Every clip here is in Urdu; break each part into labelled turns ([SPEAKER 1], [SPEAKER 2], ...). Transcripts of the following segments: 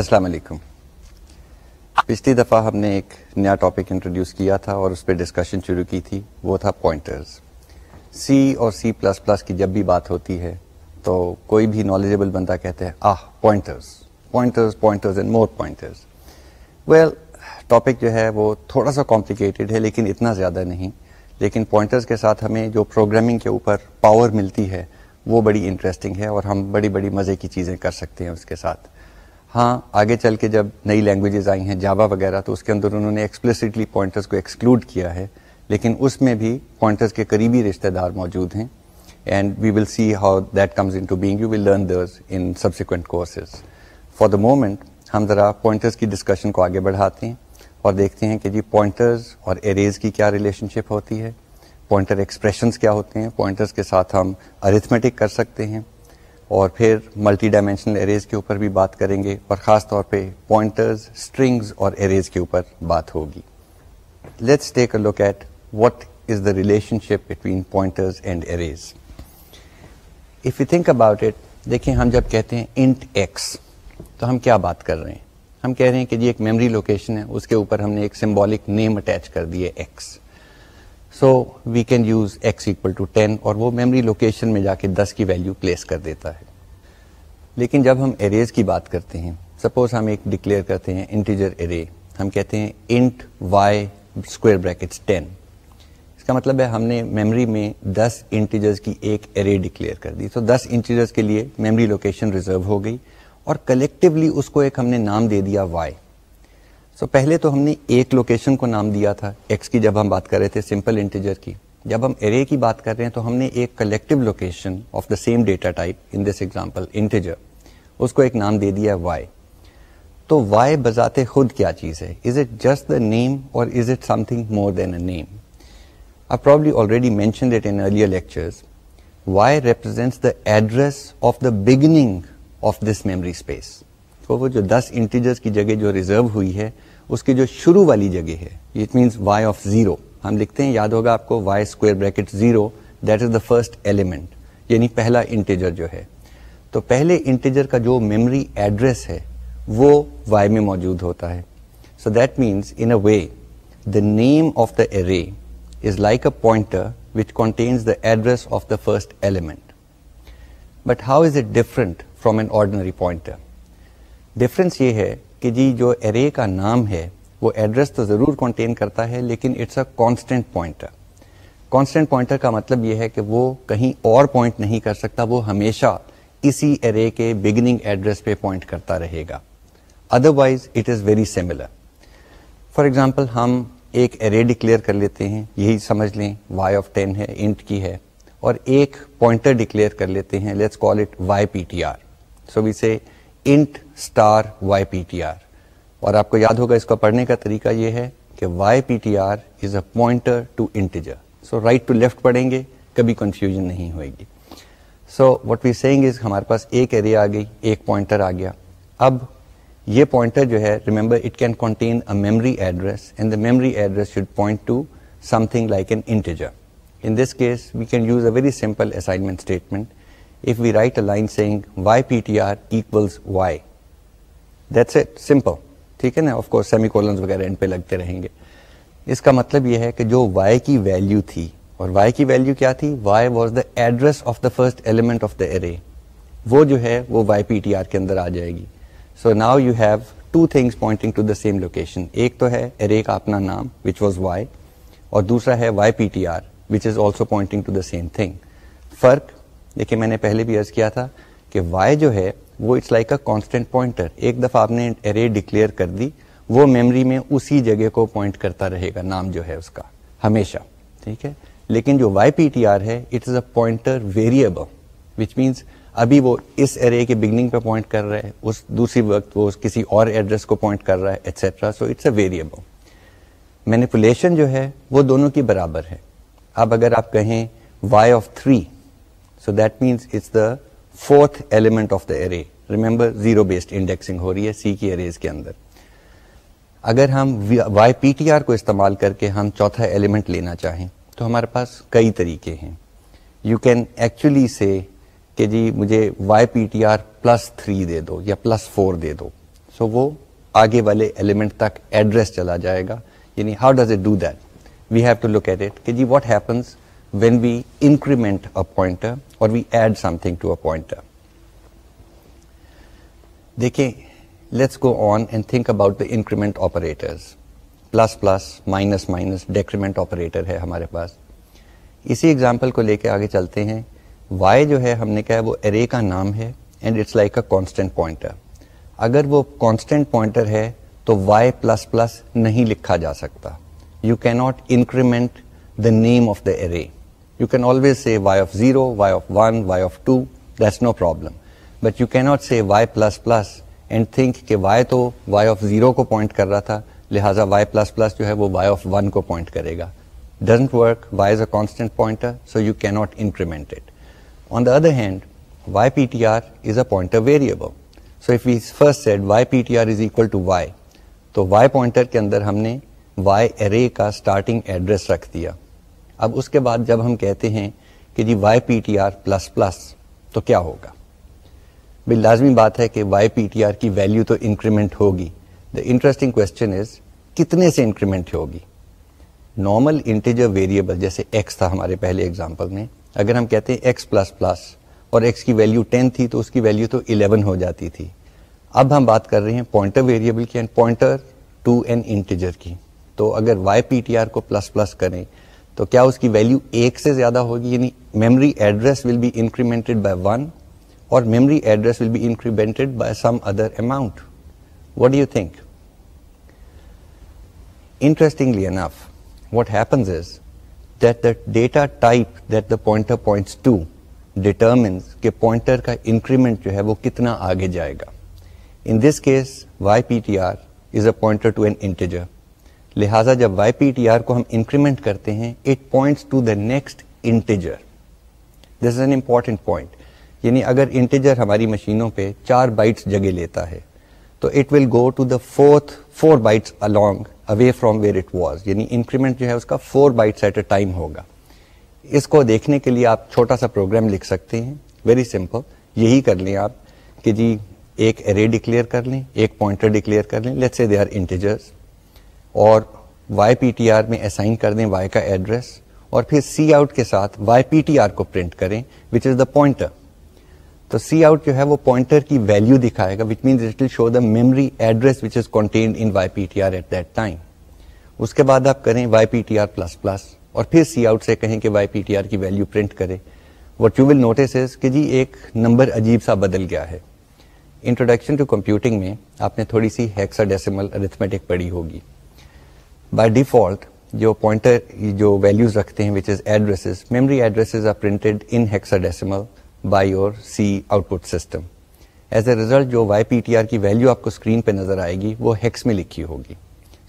[SPEAKER 1] السلام علیکم پچھلی دفعہ ہم نے ایک نیا ٹاپک انٹروڈیوس کیا تھا اور اس پہ ڈسکشن شروع کی تھی وہ تھا پوائنٹرز سی اور سی پلس پلس کی جب بھی بات ہوتی ہے تو کوئی بھی نالجبل بندہ کہتے ہیں آہ pointers pointers pointers and more pointers well topic جو ہے وہ تھوڑا سا کمپلیکیٹڈ ہے لیکن اتنا زیادہ نہیں لیکن پوائنٹرز کے ساتھ ہمیں جو پروگرامنگ کے اوپر پاور ملتی ہے وہ بڑی انٹرسٹنگ ہے اور ہم بڑی بڑی مزے کی چیزیں کر سکتے ہیں اس کے ساتھ ہاں آگے چل کے جب نئی لینگویجز آئی ہیں جاوا وغیرہ تو اس کے اندر انہوں نے ایکسپلسٹلی پوائنٹرس کو ایکسکلوڈ کیا ہے لیکن اس میں بھی پوائنٹرس کے قریبی رشتہ دار موجود ہیں and we will see how that comes into being you will learn these in subsequent courses for the moment ہم ذرا پوائنٹرس کی ڈسکشن کو آگے بڑھاتے ہیں اور دیکھتے ہیں کہ جی پوائنٹرز اور اریز کی کیا ریلیشن شپ ہوتی ہے پوائنٹر ایکسپریشنس کیا ہوتے ہیں پوائنٹرس کے ساتھ ہم اریتھمیٹک کر سکتے ہیں اور پھر ملٹی ڈائمینشنل ایریز کے اوپر بھی بات کریں گے اور خاص طور پہ پوائنٹرز اسٹرنگز اور ایریز کے اوپر بات ہوگی let's take a look at what is the relationship between pointers and arrays if you think about it دیکھیں ہم جب کہتے ہیں انٹ ایکس تو ہم کیا بات کر رہے ہیں ہم کہہ رہے ہیں کہ جی ایک میموری لوکیشن ہے اس کے اوپر ہم نے ایک سمبولک نیم اٹیچ کر دی ہے X so we can use X equal to ten اور وہ میموری لوکیشن میں جا کے دس کی ویلیو پلیس کر دیتا ہے لیکن جب ہم اریز کی بات کرتے ہیں سپوز ہم ایک ڈکلیئر کرتے ہیں انٹیجر ارے ہم کہتے ہیں int Y square brackets ten اس کا مطلب ہے ہم نے میموری میں دس انٹیجرز کی ایک ارے ڈکلیئر کر دی تو دس انٹیجرز کے لیے میموری لوکیشن ریزرو ہو گئی اور کلیکٹیولی اس کو ایک ہم نے نام دے دیا وائی سو so, پہلے تو ہم نے ایک لوکیشن کو نام دیا تھا ایکس کی جب ہم بات کر رہے تھے سمپل انٹیجر کی جب ہم ارے کی بات کر رہے ہیں تو ہم نے ایک collective location of the same data type in this example integer اس کو ایک نام دے دیا ہے وائی تو وائی بذات خود کیا چیز ہے is it just the name اور is it something more than a name I probably already mentioned in earlier lectures Y represents the address of the beginning of this memory space وہ جو دس انٹیجر کی جگہ جو ریزرو ہوئی ہے اس کی جو شروع والی جگہ ہے اٹ مینس آف زیرو ہم لکھتے ہیں یاد ہوگا آپ کو Y square bracket zero that is the first element یعنی پہلا انٹیجر جو ہے تو پہلے انٹیجر کا جو میموری ایڈریس ہے وہ وائی میں موجود ہوتا ہے so that means in a way the name of the array is like a point which contains the address of the first element but how is it different from an ordinary point difference یہ ہے کہ جی جو ایرے کا نام ہے وہ ایڈریس تو ضرور کنٹین کرتا ہے لیکن it's a constant pointer constant pointer کا مطلب یہ ہے کہ وہ کہیں اور پوائنٹ نہیں کر سکتا وہ ہمیشہ اسی ایرے کے بگننگ ایڈریس پہ پوائنٹ کرتا رہے گا otherwise it is very similar for example ہم ایک ایرے ڈکلیئر کر لیتے ہیں یہی سمجھ لیں وائی آف ٹین ہے انٹ کی ہے اور ایک پوائنٹر ڈکلیئر کر لیتے ہیں let's call it Y P T R so we say int star Y P T R اور آپ کو یاد ہوگا اس کو پڑھنے کا طریقہ یہ ہے کہ Y P T R is a pointer to integer so right to left پڑھیں گے کبھی کنفیوژن نہیں ہوئے گی so what we seeing is ہمارے پاس ایک ایریا آ گئی ایک پوائنٹر آ گیا اب یہ پوائنٹر جو ہے remember it can contain a memory address and the memory address should point to something like an integer in this case we can use a very simple assignment statement if we write a line saying equals we write a line saying Y P T R acts وغیرہ رہیں گے اس کا مطلب یہ ہے کہ جو y کی ویلیو تھی اور y کی ویلیو کیا first element of the array وہ جو ہے اندر آ جائے گی so now you have two things pointing location ایک تو ہے ارے کا اپنا نام وچ واز وائی اور دوسرا ہے Y P T R which is also pointing فرق میں نے پہلے بھی عرض کیا تھا کہ وائی جو ہے وہ it's like a constant pointer ایک دفعہ آپ نے ڈکلیئر کر دی وہ میموری میں اسی جگہ کو پوائنٹ کرتا رہے گا نام جو ہے اس کا ہمیشہ ٹھیک ہے لیکن جو وائی پی ٹی آر ہے it is a pointer variable which means ابھی وہ اس ایرے بگننگ پہ پوائنٹ کر رہا ہے اس دوسری وقت وہ کسی اور ایڈریس کو پوائنٹ کر رہا ہے et cetera so it's a variable manipulation جو ہے وہ دونوں کی برابر ہے اب اگر آپ کہیں y of three so that means it's the fourth element of the array remember zero based indexing ہو رہی ہے سی کی اریز کے اندر اگر ہم وائی پی ٹی آر کو استعمال کر کے ہم چوتھا ایلیمنٹ لینا چاہیں تو ہمارے پاس کئی طریقے ہیں یو کین ایکچولی سے کہ جی مجھے y p t r plus three دے دو یا پلس فور دے دو سو so وہ آگے والے ایلیمنٹ تک ایڈریس چلا جائے گا یعنی how does it do that we have to locate what happens when we increment pointer اور we add something to a point دیکھیں let's go on and think about increment operator decrement operator ہے ہمارے پاس اسی اگزامپل کو لے کے آگے چلتے ہیں وائی جو ہے ہم نے کہا وہ ارے کا نام ہے and it's like a constant pointer اگر وہ کانسٹینٹ پوائنٹر ہے تو وائی پلس پلس نہیں لکھا جا سکتا you cannot increment the name of the array you can always say Y of zero Y of one Y of two there is no problem but you can not say Y plus plus and think کہ وائی تو وائی آف زیرو کو پوائنٹ کر رہا تھا لہٰذا وائی پلس پلس جو ہے وہ وائی آف ون کو پوائنٹ کرے گا doesn't work y is a constant pointer so you can not increment and on the other hand y p t r is a pointer variable so if use first set y p t r is equal to y تو وائی پوائنٹر کے اندر ہم نے وائی ارے کا اسٹارٹنگ ایڈریس رکھ دیا اب اس کے بعد جب ہم کہتے ہیں کہ جی y p t r plus plus تو کیا ہوگا بال لازمی بات ہے کہ وائی پی ٹی آر کی ویلیو تو انکریمنٹ ہوگی دا انٹرسٹنگ کوشچن از کتنے سے انکریمنٹ ہوگی نارمل انٹیجر ویریبل جیسے ایکس تھا ہمارے پہلے ایگزامپل میں اگر ہم کہتے ہیں ایکس پلس پلس اور ایکس کی ویلیو 10 تھی تو اس کی ویلیو تو 11 ہو جاتی تھی اب ہم بات کر رہے ہیں پوائنٹر ویریبل کی and pointer to an integer کی تو اگر وائی پی ٹی آر کو پلس پلس کریں تو کیا اس کی ویلو ایک سے زیادہ ہوگی یعنی memory address will be incremented by one اور memory address will be by some other amount what do you think interestingly enough what happens is that the data type that the pointer points to determines کہ پوائنٹر کا انکریمنٹ جو ہے وہ کتنا آگے جائے گا in this case y p t r is a pointer to an integer لہٰذا جب وائی پی ٹی آر کو ہم انکریمنٹ کرتے ہیں it points to the next integer this is an important point یعنی اگر انٹیجر ہماری مشینوں پہ چار بائٹس جگہ لیتا ہے تو it will go to the fourth four bytes along away from where it was یعنی انکریمنٹ جو ہے اس کا four bytes at a time ہوگا اس کو دیکھنے کے لیے آپ چھوٹا سا پروگرام لکھ سکتے ہیں ویری سمپل یہی کر لیں آپ کہ جی ایک ارے ڈکلیئر کر لیں ایک پوائنٹر ڈکلیئر کر لیں let say they are integers اور وائی پی ٹی آر میں اسائن کر دیں وائی کا ایڈریس اور پھر سی آؤٹ کے ساتھ وائی پی ٹی آر کو پرنٹ کریں وچ از دا پوائنٹر تو سی آؤٹ جو ہے وہ پوائنٹر کی ویلیو دکھائے گا which means it will show the memory address which is contained in y p t r at that time اس کے بعد آپ کریں y p t r plus plus اور پھر سی آؤٹ سے کہیں کہ وائی پی ٹی آر کی ویلیو پرنٹ کرے what you will notice is کہ جی ایک نمبر عجیب سا بدل گیا ہے انٹروڈکشن ٹو کمپیوٹنگ میں آپ نے تھوڑی سی ہیکسا ڈیسیمل ارتھمیٹک پڑھی ہوگی بائی ڈیفالٹ جو پوائنٹر جو ویلیوز رکھتے ہیں which is are printed in hexadecimal by your C output system as a result جو وائی پی ٹی آر کی ویلیو آپ کو اسکرین پہ نظر آئے گی وہ ہیکس میں لکھی ہوگی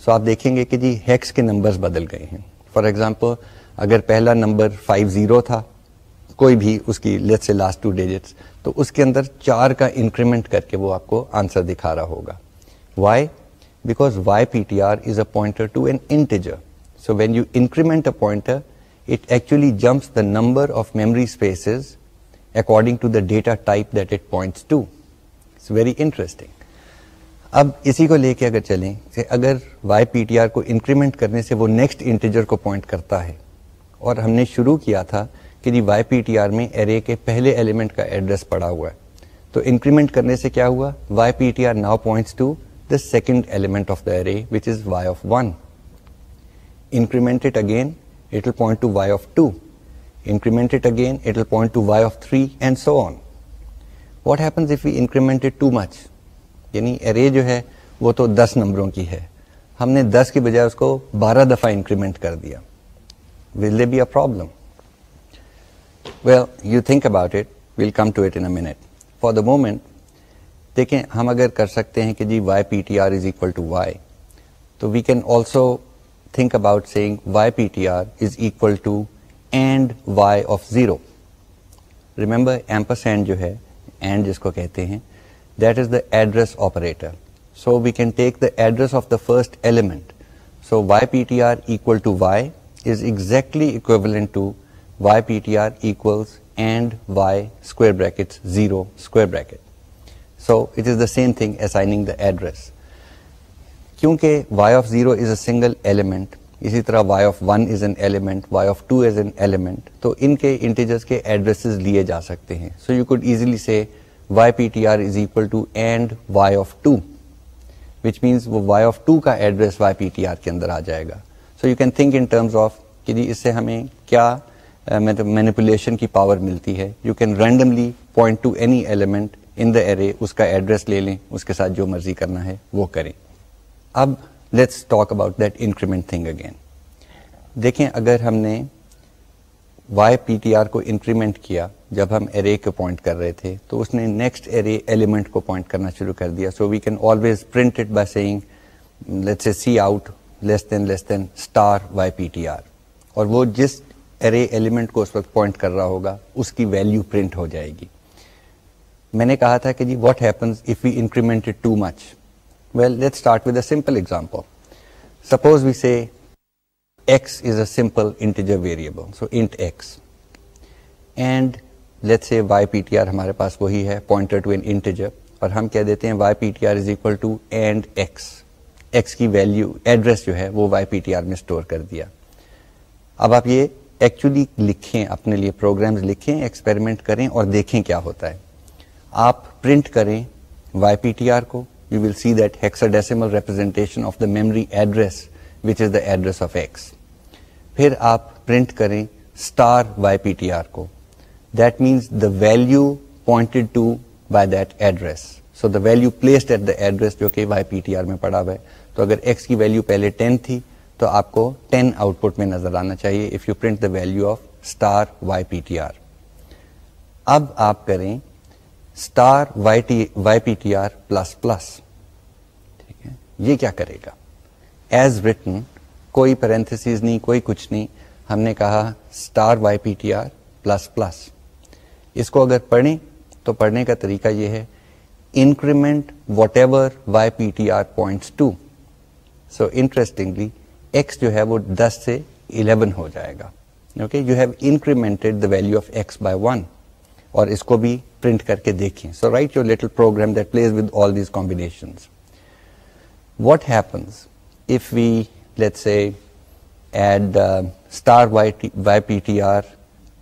[SPEAKER 1] سو so آپ دیکھیں گے کہ جی ہیکس کے نمبرز بدل گئے ہیں فار ایگزامپل اگر پہلا نمبر فائیو زیرو تھا کوئی بھی اس کی let say last two digits تو اس کے اندر چار کا انکریمنٹ کر کے وہ آپ کو آنسر دکھا رہا ہوگا why because y p t r is a to an integer so when you jumps it actually jumps the number of to spaces according to the data type that It's very interesting اب اسی کو لے کے اگر چلیں کہ اگر وائی پی ٹی آر کو انکریمنٹ کرنے سے وہ نیکسٹ انٹیجر کو پوائنٹ کرتا ہے اور ہم نے شروع کیا تھا کہ جی وائی پی ٹی آر میں ایرے کے پہلے ایلیمنٹ کا ایڈریس پڑا ہوا ہے تو انکریمنٹ کرنے سے کیا ہوا y p t r now points to second element of the array which is y of one increment again it and of two increment again it and of three and so on what happens you increment too much یعنی ارے جو ہے وہ تو دس نمبروں کی ہے ہم نے دس کی بجائے اس کو بارہ دفعہ انکریمنٹ کر دیا will there be a problem you think about it wait a minute for the moment دیکھیں ہم اگر کر سکتے ہیں کہ جی y p t r is equal to y تو we can also think about saying y p t r is equal to and y of zero remember amps and جو ہے اینڈ جس کو کہتے ہیں that is the address operator so we can take the address of the first element so y p t r equal to y is exactly اکویبل to y p t r equals and y square brackets zero square bracket so it is the same thing assigning the address کیونکہ y of zero is a single element اسی طرح y of one is an element y of two is an element تو ان کے انٹیجرس کے ایڈریسز لیے جا سکتے ہیں so you could easily say Y P T R is equal to and Y of two which means وہ وائی آف ٹو کا address Y P T R کے اندر آ جائے گا so you can think in terms of کہ جی اس سے ہمیں کیا مطلب مینیپولیشن کی پاور ملتی ہے you can randomly point to any element in the array اس کا ایڈریس لے لیں اس کے ساتھ جو مرضی کرنا ہے وہ کریں اب let's talk about that increment thing again دیکھیں اگر ہم نے وائی پی ٹی آر کو انکریمنٹ کیا جب ہم ارے کو پوائنٹ کر رہے تھے تو اس نے نیکسٹ ارے ایلیمنٹ کو پوائنٹ کرنا شروع کر دیا so we can always print it by saying let's a cout less than less than star y p t r اور وہ جس ارے ایلیمنٹ کو اس وقت پوائنٹ کر رہا ہوگا اس کی ویلو پرنٹ ہو جائے گی میں نے کہا تھا کہ جی what happens if we increment too much well let start with a simple example suppose we x is a simple integer variable so int x and let y p t r ہمارے پاس وہی ہے پوائنٹر ٹو این انٹیجر اور ہم کہہ دیتے ہیں y p t r is equal to and x x کی ویلو ایڈریس جو ہے وہ وائی پی ٹی آر میں اسٹور کر دیا اب آپ یہ ایکچولی لکھیں اپنے لیے پروگرامز لکھیں ایکسپیریمنٹ کریں اور دیکھیں کیا ہوتا ہے آپ پرنٹ کریں وائی پی ٹی آر کو you will see that decimal representation of the memory address which is the address of x پھر آپ پرنٹ کریں star y p t r کو that means the value pointed to by that address so the value placed at the address جو کہ وائی پی ٹی آر میں پڑا ہوا ہے تو اگر ایکس کی ویلو پہلے ٹین تھی تو آپ کو ٹین آؤٹ پٹ میں نظر آنا چاہیے if you print the value of star y p t r اب آپ کریں star y t y p t r plus plus ٹھیک ہے یہ کیا کرے گا ایز ریٹن کوئی پیرنتھس نہیں کوئی کچھ نہیں ہم نے کہا star y p t r plus plus اس کو اگر پڑھیں تو پڑھنے کا طریقہ یہ ہے increment whatever y p t r points to so interestingly x جو ہے وہ دس سے الیون ہو جائے گا okay you have incremented the value of x by one اور اس کو بھی پرنٹ کر کے دیکھیں so write your little program that plays with all these combination what happens if we let say add star y p t r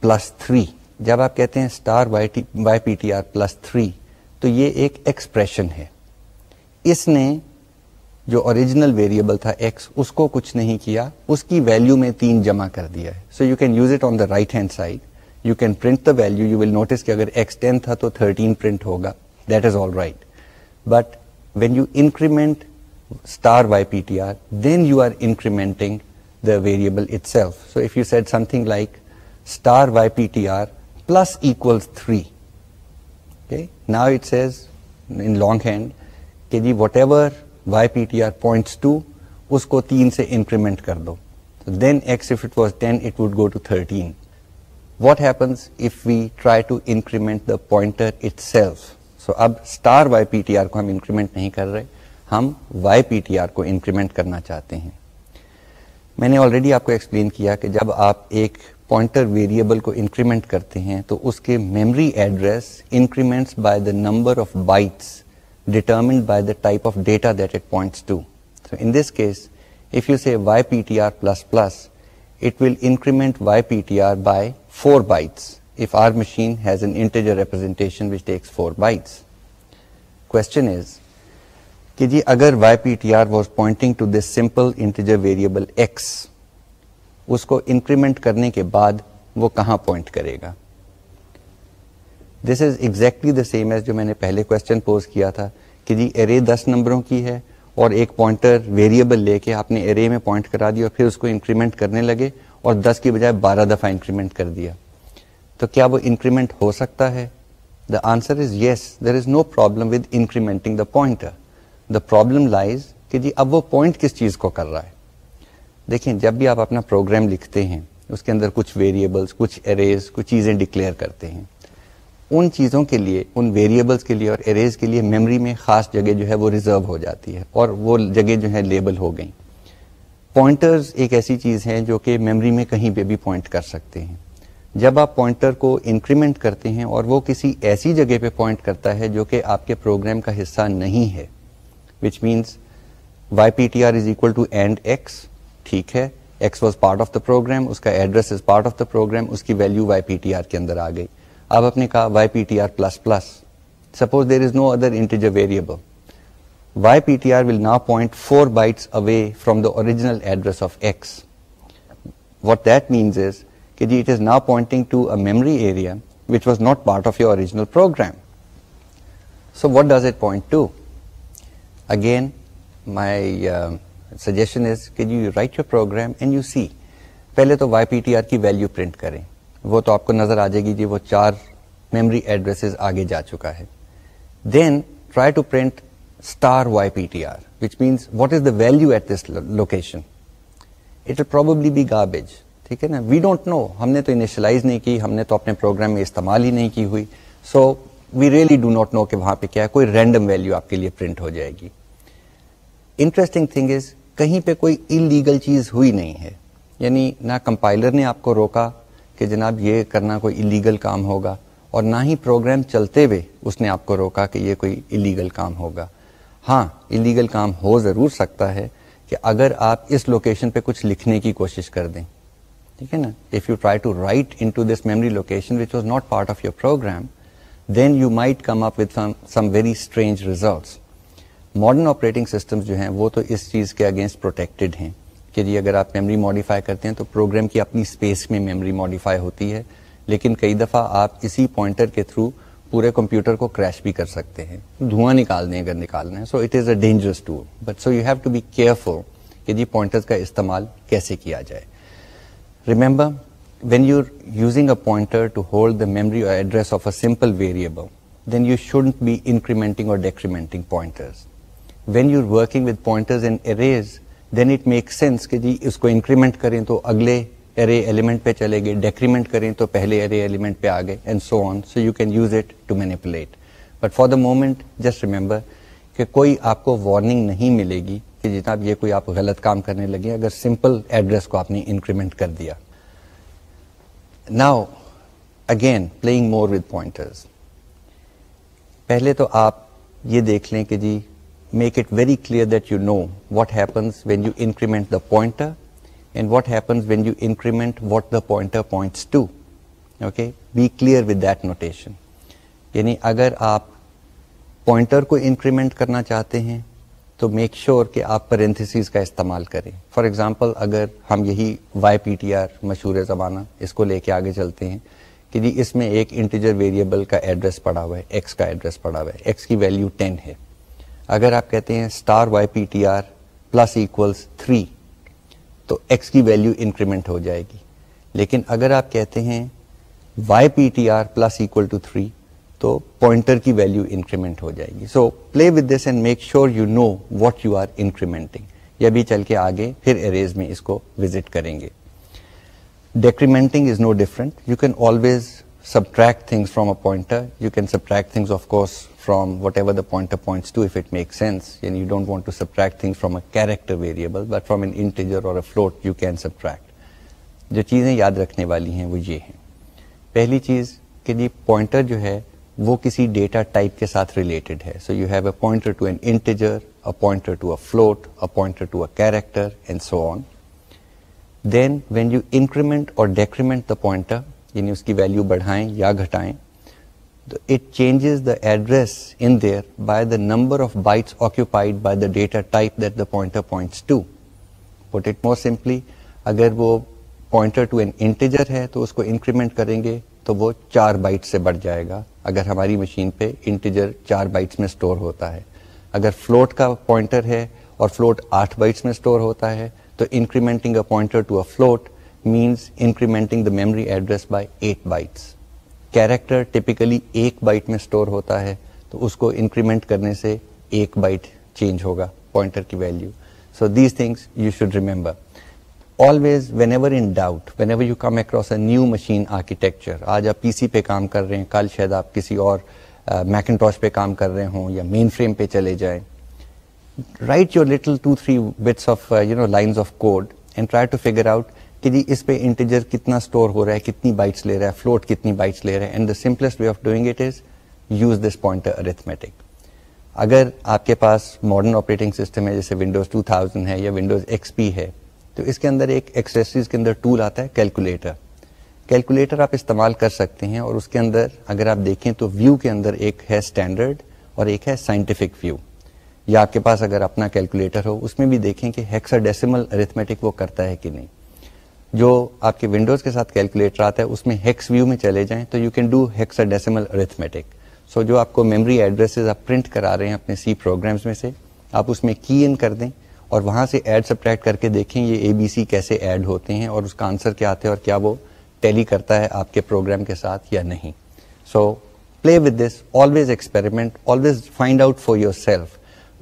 [SPEAKER 1] plus three جب آپ کہتے ہیں star y p t r plus three تو یہ ایک ایکسپریشن ہے اس نے جو اوریجنل ویریبل تھا ایکس اس کو کچھ نہیں کیا اس کی ویلیو میں تین جمع کر دیا ہے so you can use it on the right hand side you can print the value you will notice کہ اگر ایکس ٹین تھا تو تھرٹین پرنٹ ہوگا that is all right but when you increment star y p t r then you are incrementing the variable itself so if you set something like star y p t r plus equal three now it says in longhand کہ جی whatever Y P T R points to اس کو تین سے انکریمنٹ کر دو then X if it was ten it would go to thirteen what happens if we try to increment the pointer itself so اب star Y P T R کو ہم انکریمنٹ نہیں کر رہے ہم وائی پی ٹی آر کو انکریمنٹ کرنا چاہتے ہیں میں نے آلریڈی آپ کو ایکسپلین کیا کہ جب آپ ایک پوائنٹر ویریبل کو انکریمنٹ کرتے ہیں تو اس کے memory address increments by the number of bytes determined by the type of data that it points to so in this case if you see y p t r plus plus it will increment yptr by 4 bytes if our machine has an integer representation which takes 4 bytes. Question is, کہ جی اگر yptr was pointing to this simple integer variable x, اس کو انکریمنٹ کرنے کے بعد وہ کہاں پوائنٹ کرے گا this is exactly the same as جو میں نے پہلے کوشچن پوز کیا تھا کہ جی ارے دس نمبروں کی ہے اور ایک پوائنٹر ویریبل لے کے آپ نے ایرے میں پوائنٹ کرا دیا پھر اس کو انکریمنٹ کرنے لگے اور دس کی بجائے بارہ دفعہ انکریمنٹ کر دیا تو کیا وہ انکریمنٹ ہو سکتا ہے the answer is yes there is no problem with incrementing the pointer the problem lies کہ جی اب وہ پوائنٹ کس چیز کو کر رہا ہے دیکھیں جب بھی آپ اپنا پروگرام لکھتے ہیں اس کے اندر کچھ ویریبلس کچھ اریز کچھ چیزیں ڈکلیئر کرتے ہیں ان چیزوں کے لیے ان ویریبلس کے لیے اور اریز کے لیے میموری میں خاص جگہ جو ہے وہ ریزرو ہو جاتی ہے اور وہ جگہ جو ہے لیبل ہو گئیں پوائنٹرز ایک ایسی چیز ہے جو کہ میموری میں کہیں پہ بھی پوائنٹ کر سکتے ہیں جب آپ پوائنٹر کو انکریمنٹ کرتے ہیں اور وہ کسی ایسی جگہ پہ پوائنٹ کرتا ہے جو کہ آپ کے پروگرام کا حصہ نہیں ہے which means y p t r is equal to and x ٹھیک ہے x was part of the program اس کی value y p t r کے اندر آ گئی اب آپ نے کہا y p t r plus plus suppose there is no other integer variable y p t r will نا point four bytes away from the original address of x what that means is کہ جی اٹ از نا pointing to a memory area which was not part of your original program so what does it point to again my suggestion is کہ you write your program and you see پہلے تو وائی پی ٹی آر کی ویلیو پرنٹ کریں وہ تو آپ کو نظر آ جائے گی جی وہ چار میموری ایڈریسز آگے جا چکا ہے then try to print star y p t r which means what is the value at this location it probably be garbage ٹھیک ہے نا وی ڈونٹ نو ہم نے تو انیشلائز نہیں کی ہم نے تو اپنے پروگرام میں استعمال ہی نہیں کی ہوئی so we really do not know کہ وہاں پہ کیا ہے کوئی رینڈم ویلو آپ کے لیے پرنٹ ہو جائے گی انٹرسٹنگ تھنگ از کہیں پہ کوئی انلیگل چیز ہوئی نہیں ہے یعنی نہ کمپائلر نے آپ کو روکا کہ جناب یہ کرنا کوئی الیگل کام ہوگا اور نہ ہی پروگرام چلتے ہوئے اس نے آپ کو روکا کہ یہ کوئی الیگل کام ہوگا ہاں الیگل کام ہو ضرور سکتا ہے کہ اگر آپ اس لوکیشن پہ کچھ لکھنے کی کوشش کر دیں ٹھیک ہے نا if you try to write into this memory location which was not part of your program then you might come up with some very strange results modern operating system جو ہیں وہ تو اس چیز کے اگینسٹ پروٹیکٹیڈ ہیں کہ جی اگر آپ میموری ماڈیفائی کرتے ہیں تو پروگرام کی اپنی اسپیس میں میموری ماڈیفائی ہوتی ہے لیکن کئی دفعہ آپ اسی پوائنٹر کے تھرو پورے کمپیوٹر کو کریش بھی کر سکتے ہیں دھواں نکال دیں اگر نکالنا ہے so it is a dangerous tool but so you have to be careful کہ جی پوائنٹرز کا استعمال کیسے کیا جائے remember when you using a pointer to hold the اور address of a simple variable then you should be incrementing or decrementing pointers when you working with pointers and arrays then it make sense کہ جی اس کو انکریمنٹ کریں تو اگلے ارے ایلیمنٹ پہ چلے گئے ڈیکریمنٹ کریں تو پہلے ارے ایلیمنٹ پہ آ گئے and so on so you can use it to manipulate but for the moment just remember کہ کوئی آپ کو وارننگ نہیں ملے گی کہ جتنا یہ کوئی آپ غلط کام کرنے لگے اگر سمپل ایڈریس کو آپ نے انکریمنٹ کر دیا now again playing more with pointers پہلے تو آپ یہ دیکھ لیں کہ جی make it very clear that you know what happen increment the pointer and what happen increment what the pointer points to okay be clear with that notation یعنی اگر آپ پوائنٹر کو انکریمنٹ کرنا چاہتے ہیں تو میک شیور کہ آپ پیر کا استعمال کریں فار ایگزامپل اگر ہم یہی وائی پی ٹی آر مشہور زمانہ اس کو لے کے آگے چلتے ہیں کہ جی اس میں ایک انٹیجر ویریبل کا ایڈریس پڑا ہوا ہے ایکس کا ایڈریس پڑا ہوا ہے ایکس کی ویلیو ٹین ہے اگر آپ کہتے ہیں star y p t r plus equals three تو ایکس کی ویلو انکریمنٹ ہو جائے گی لیکن اگر آپ کہتے ہیں y p t r plus equal to three تو پوائنٹر کی ویلو انکریمنٹ ہو جائے گی so play with this and make sure you know what you are incrementing یہ بھی چل کے آگے پھر اریز میں اس کو وزٹ کریں گے decrementing is no different you can always you things from to pointer you can a of course from whatever sense or a float, character variable subtract جو چیزیں یاد رکھنے والی ہیں وہ یہ ہیں پہلی چیز کہ جی پوائنٹر پوائنٹر پوائنٹر جو ہے ہے وہ کسی ڈیٹا ٹائپ کے ساتھ related so so you you have a to to to an integer float character and on then when increment or decrement the یعنی اس کی ویلو بڑھائیں یا گھٹائیں it changes the address in there by the number of bytes occupied by the data type that the points to it more simply اگر وہ پوائنٹر ٹو این انٹیجر ہے تو اس کو انکریمنٹ کریں گے تو وہ چار بائٹ سے بڑھ جائے گا اگر ہماری مشین پہ انٹیجر چار بائٹس میں اسٹور ہوتا ہے اگر فلوٹ کا پوائنٹر ہے اور فلوٹ آٹھ بائٹس میں اسٹور ہوتا ہے تو incrementing a a pointer to float means incrementing the memory address by eight bytes character typically ایک بائٹ میں اسٹور ہوتا ہے تو اس کو انکریمنٹ کرنے سے ایک بائٹ چینج ہوگا پوائنٹر کی value so these things you should remember always whenever in doubt whenever you come across a new machine architecture آج آپ پی سی پہ کام کر رہے ہیں کل شاید آپ کسی اور میکنٹوچ پہ کام کر رہے ہوں یا مین فریم پہ چلے جائیں رائٹ یور لٹل آؤٹ کہ جی اس پہ انٹیجر کتنا اسٹور ہو رہا ہے کتنی بائٹس لے رہا ہے فلوٹ کتنی بائٹس لے رہا ہے simplest way of doing it is use this point arithmetic اگر آپ کے پاس ماڈرن آپریٹنگ سسٹم ہے جیسے ونڈوز ونڈوز 2000 ہے یا ایکس پی ہے تو اس کے اندر ایک ایکسیسریز کے اندر ٹول آتا ہے کیلکولیٹر کیلکولیٹر آپ استعمال کر سکتے ہیں اور اس کے اندر اگر آپ دیکھیں تو ویو کے اندر ایک ہے اسٹینڈرڈ اور ایک ہے سائنٹیفک ویو یا آپ کے پاس اگر اپنا کیلکولیٹر ہو اس میں بھی دیکھیں کہ ہیکسا ڈیسیمل اریتھمیٹک وہ کرتا ہے کہ نہیں جو آپ کے ونڈوز کے ساتھ کیلکولیٹر آتا ہے اس میں ہیکس ویو میں چلے جائیں تو you can do hexadecimal arithmetic سو جو آپ کو میموری ایڈریسز آپ پرنٹ کرا رہے ہیں اپنے سی پروگرامز میں سے آپ اس میں کی ان کر دیں اور وہاں سے ایڈ سبٹریکٹ کر کے دیکھیں یہ اے بی سی کیسے ایڈ ہوتے ہیں اور اس کا آنسر کیا آتا ہے اور کیا وہ ٹیلی کرتا ہے آپ کے پروگرام کے ساتھ یا نہیں so play with this always experiment always find out for yourself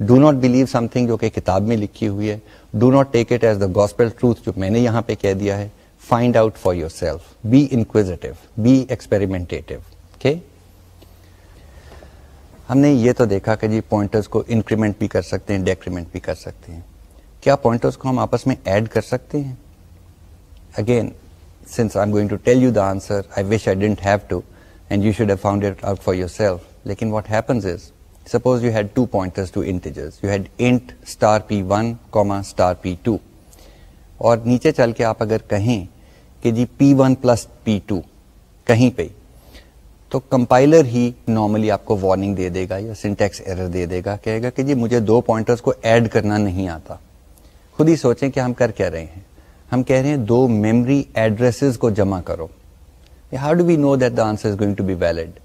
[SPEAKER 1] do not believe something جو کہ کتاب میں لکھی ہوئی ہے do not take it as the gospel truth جو میں نے یہاں پہ کہہ دیا ہے find out for yourself be because be okay ہم نے یہ تو دیکھا کہ جی پوائنٹرز کو انکریمنٹ بھی کر سکتے ہیں ڈیکریمنٹ بھی کر سکتے ہیں کیا پوائنٹرز کو ہم آپس میں ایڈ کر سکتے ہیں again since I going to to tell you you the answer I I wish didn't have have and should found out for yourself لیکن what happens is suppose you had to اور نیچے چل کے آپ اگر کہیں کہ جی p one plus p two کہیں پہ تو کمپائلر ہی نارملی آپ کو وارننگ دے دے گا یا سنٹیکس ایرر دے دے گا کہے گا کہ جی مجھے دو پوائنٹرز کو ایڈ کرنا نہیں آتا خود ہی سوچیں کہ ہم کر کیا رہے ہیں ہم کہہ رہے ہیں دو میمری ایڈریسز کو جمع کرو how do we know that the answer is going to be valid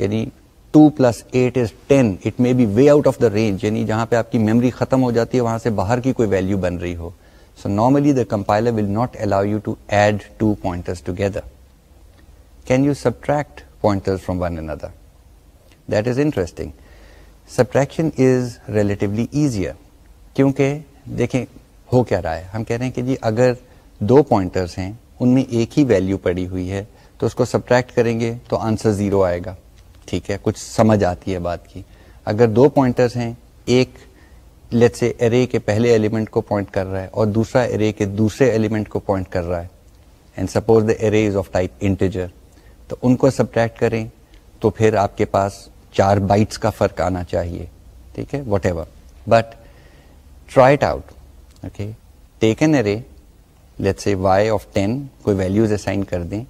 [SPEAKER 1] یعنی two plus eight is ten it may be way out of the range یعنی جہاں پہ آپ کی میموری ختم ہو جاتی ہے وہاں سے باہر کی کوئی ویلو بن رہی ہو سو normally the compiler will not allow you to add to pointer can you subtract pointer that is interesting subtraction is relatively easier کیونکہ دیکھیں ہو کیا رائے ہم کہہ رہے ہیں کہ جی اگر دو پوائنٹرس ہیں ان میں ایک ہی ویلو پڑی ہوئی ہے تو اس کو سبٹریکٹ کریں گے تو آنسر زیرو آئے گا ٹھیک ہے کچھ سمجھ آتی ہے بات کی اگر دو پوائنٹرس ہیں ایک لیٹ سے ارے کے پہلے ایلیمنٹ کو پوائنٹ کر رہا ہے اور دوسرا ارے کے دوسرے ایلیمنٹ کو پوائنٹ کر رہا ہے and suppose the array is of type integer تو ان کو سبٹریکٹ کریں تو پھر آپ کے پاس چار بائٹس کا فرق آنا چاہیے ٹھیک ہے whatever but try it out okay take an array let say y of ten کوئی ویلیوز اسائن کر دیں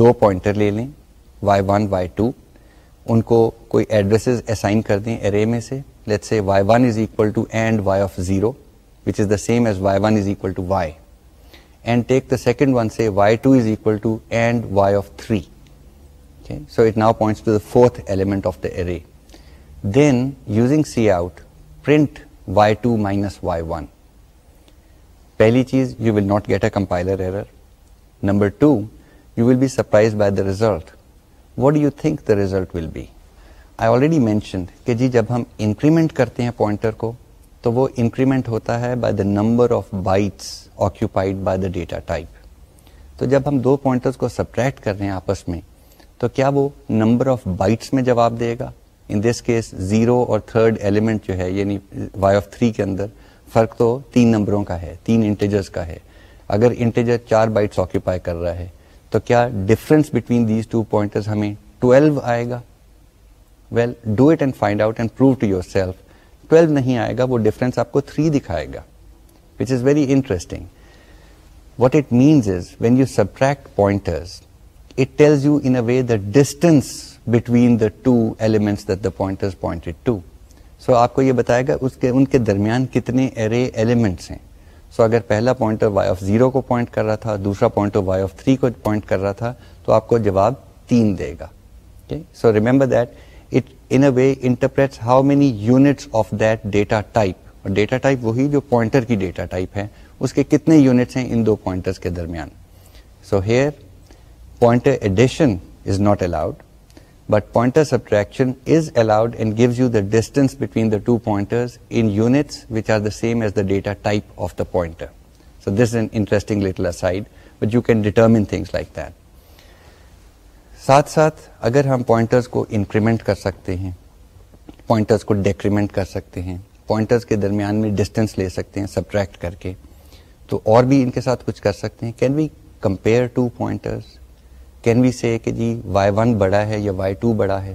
[SPEAKER 1] دو پوائنٹر لے لیں وائی ون وائی ٹو ان کو کوئی ایڈریسز اسائن کر دیں ارے میں سے let say y one is equal to and y of zero which is the same as y one is equal to y and take the second one say y two is equal to and y of three so it now points to the fourth element of the array then using cout print y two minus y one پہلی چیز you will not get a compiler error number two you will be surprise by the result what you think the result will be I already mentioned کہ جی جب ہم انکریمنٹ کرتے ہیں پوائنٹر کو تو وہ انکریمنٹ ہوتا ہے by the number of bytes occupied by the data type تو جب ہم دو پوائنٹرس کو سپریکٹ کر رہے ہیں آپس میں تو کیا وہ نمبر آف بائٹس میں جواب دے گا ان دس کیس زیرو اور تھرڈ ایلیمنٹ جو ہے یعنی وائی آف تھری کے اندر فرق تو تین نمبروں کا ہے تین انٹیجرز کا ہے اگر انٹیجر چار بائٹس آکوپائی کر رہا ہے تو کیا difference between these two pointer ہمیں 12 آئے گا well do it and find out and prove to yourself نہیں آئے گا وہ ڈفرنس آپ کو 3 دکھائے گا which is very interesting what it means is when you subtract pointers it tells you in way the distance between the two elements that the pointers pointed to so آپ کو یہ بتائے گا اس کے ان کے درمیان کتنے ایرے ایلیمنٹس ہیں سو so, اگر پہلا پوائنٹر وائی آف زیرو کو پوائنٹ کر رہا تھا دوسرا پوائنٹر وائی آف تھری کو پوائنٹ کر رہا تھا تو آپ کو جواب تین دے گا so remember that it in way interpret how many units of that data type اور ڈیٹا ٹائپ وہی جو پوائنٹر کی ڈیٹا ٹائپ ہے اس کے کتنے یونٹس ہیں ان دو پوائنٹرس کے درمیان so here pointer addition is not allowed ساتھ ساتھ اگر ہم پوائنٹرس کو انکریمنٹ کر سکتے ہیں پوائنٹرس کے درمیان میں ڈسٹینس لے سکتے ہیں سبٹریکٹ کر کے تو اور بھی ان کے ساتھ کچھ کر سکتے ہیں can we compare can we say کہ جی وائی ون بڑا ہے یا وائی ٹو بڑا ہے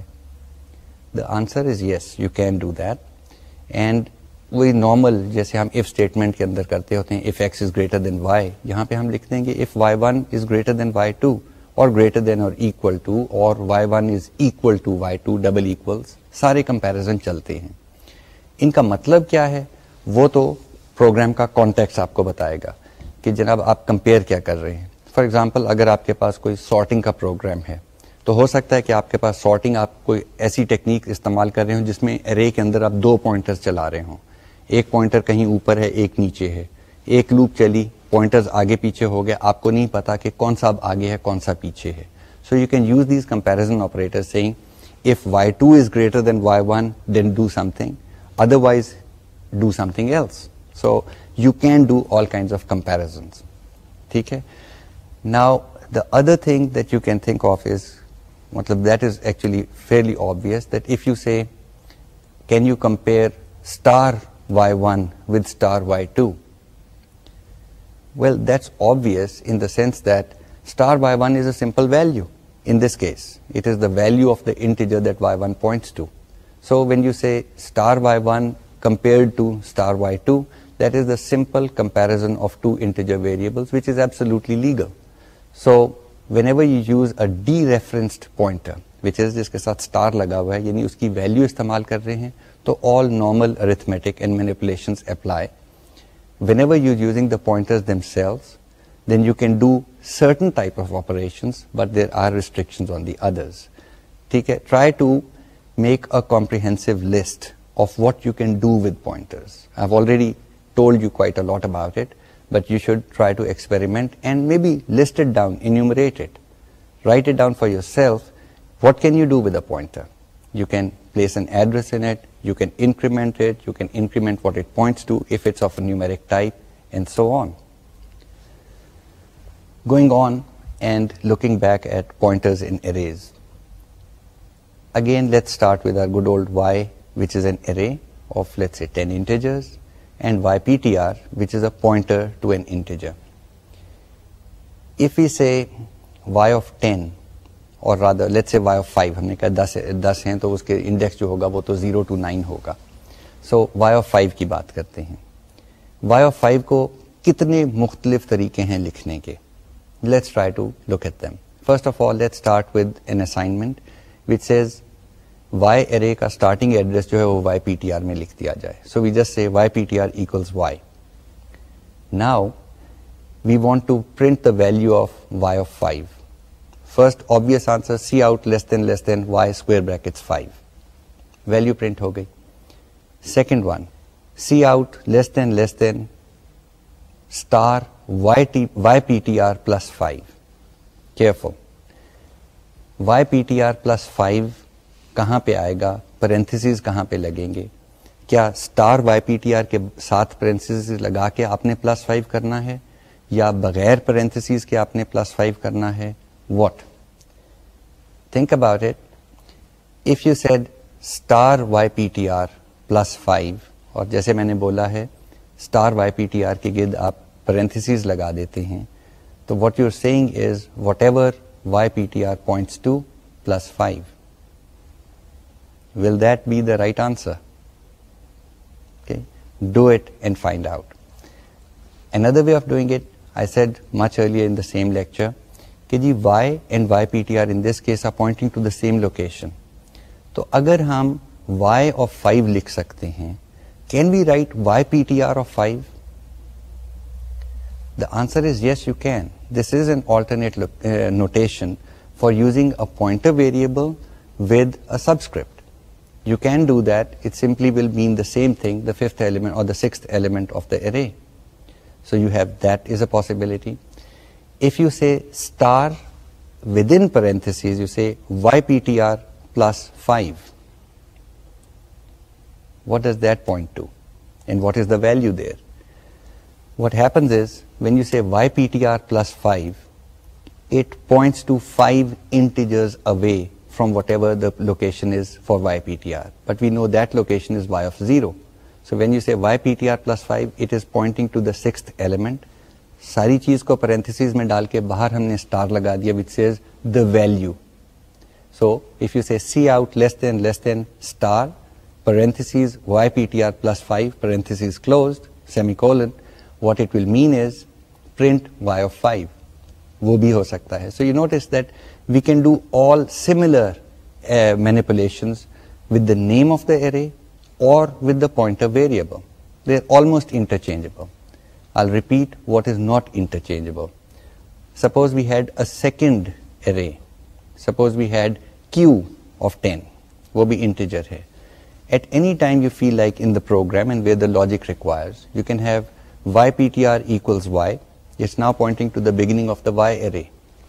[SPEAKER 1] the answer is yes you can do that and وہی نارمل جیسے ہم ایف اسٹیٹمنٹ کے اندر کرتے ہوتے ہیں if x is greater than y یہاں پہ ہم لکھ دیں گے if y one is greater than y two or greater than or equal to or y one is equal to y two double سارے کمپیرزن چلتے ہیں ان کا مطلب کیا ہے وہ تو پروگرام کا کانٹیکٹ آپ کو بتائے گا کہ جناب آپ کمپیئر کیا کر رہے ہیں فار ایگزامپل اگر آپ کے پاس کوئی سارٹنگ کا پروگرام ہے تو ہو سکتا ہے کہ آپ کے پاس سارٹنگ آپ کوئی ایسی ٹیکنیک استعمال کر رہے ہوں جس میں ارے کے اندر آپ دو پوائنٹر چلا رہے ہوں ایک پوائنٹر کہیں اوپر ہے ایک نیچے ہے ایک لوپ چلی پوائنٹر آگے پیچھے ہو گئے آپ کو نہیں پتا کہ کون سا اب آگے ہے کون سا پیچھے ہے so you can use these comparison operator saying if y y two is greater than than one do do do some some thing thing otherwise else so you can all kind of ٹھیک ہے Now, the other thing that you can think of is, that is actually fairly obvious, that if you say, can you compare star y1 with star y2? Well, that's obvious in the sense that star y1 is a simple value. In this case, it is the value of the integer that y1 points to. So when you say star y1 compared to star y2, that is the simple comparison of two integer variables, which is absolutely legal. So whenever you use a dereferenced pointer which is جس کے ساتھ اسٹار لگا ہوا ہے یعنی اس کی ویلو استعمال کر رہے ہیں تو all normal arithmetic manipulation apply whenever you using the then you can do certain type of operation but there are restriction ٹھیک ہے try to make a list of what you can do with pointers I already told you quite lot about it but you should try to experiment and maybe list down down for yourself what کی pointer you can place an address you can increment so on going on and looking back at points again let's whether good old Y which is an array of this ہیں تو اس کے انڈیکس جو ہوگا وہ تو زیرو ٹو نائن ہوگا سو وائیو کی بات کرتے ہیں وای آف فائیو کو کتنے مختلف طریقے ہیں لکھنے کے لیے وائی ارے کا اسٹارٹنگ ایڈریس جو ہے وہ وائی پی ٹی آر میں لکھ دیا جائے so we say Y Y Y Y Y Y P P T T T R R now we want to print print the value value of of five five first obvious answer C C out out less less less less then then then then square brackets ہو گئی second one star plus five careful Y P T R plus five کہاں پہ آئے گا کہاں پہ لگیں گے کیا star Y P T R کے ساتھ لگا کے آپ نے پلس فائیو کرنا ہے یا بغیر پرنتھس کے آپ نے پلس فائیو کرنا ہے what think about it if you said star Y P T R plus five اور جیسے میں نے بولا ہے star Y P T R کے گرد آپ پرنتھسز لگا دیتے ہیں تو what you seeing is whatever Y P T R points to plus five will the the right answer do it and find out another way of doing it said لیکچرسن تو اگر ہم وائی اور لکھ سکتے ہیں can be write Y P T R اور answer is yes you can this is an alternate notation for use it variable with a subscript element a you see star what is that point what is the value there witness when you see Y P T R plus five away from whatever for Y P T R but we know that location what it is print five وہ بھی ہو سکتا ہے so you notice that we can do all similar the name of the array اور second array suppose we had Q of ten وہ بھی program requires you can have Y P T R Y it's now pointing of the Y array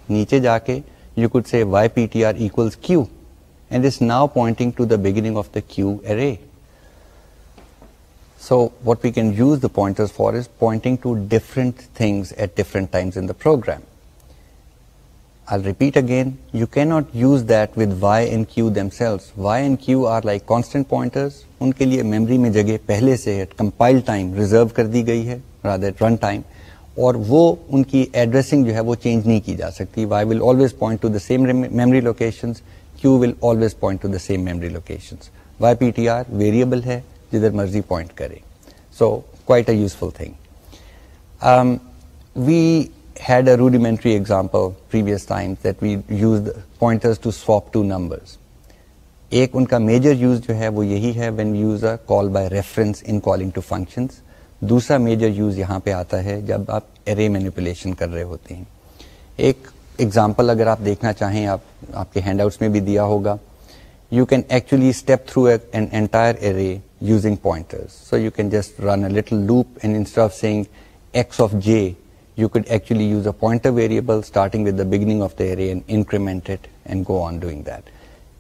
[SPEAKER 1] نیچے جا کے کے لیے میموری میں جگہ پہلے سے اور وہ ان کی ایڈریسنگ جو ہے وہ چینج نہیں کی جا سکتی Y will always point to the same memory locations Q will always point to the same memory locations Y P T R variable ہے جدھر مرضی پوائنٹ کرے so quite a useful thing we had a rudimentary example previous time that we use pointers to swap two numbers ایک ان کا میجر یوز جو ہے وہ یہی ہے when use a call by reference in calling to functions دوسرا میجر یوز یہاں پہ آتا ہے جب آپ ایرے مینیپولیشن کر رہے ہوتے ہیں ایک ایگزامپل اگر آپ دیکھنا چاہیں آپ آپ کے ہینڈ آؤٹس میں بھی دیا ہوگا you can actually step through an entire array using so you can just run a little loop and instead of seeing X of J you could actually use a pointer variable starting with the beginning of the array and and and go on doing that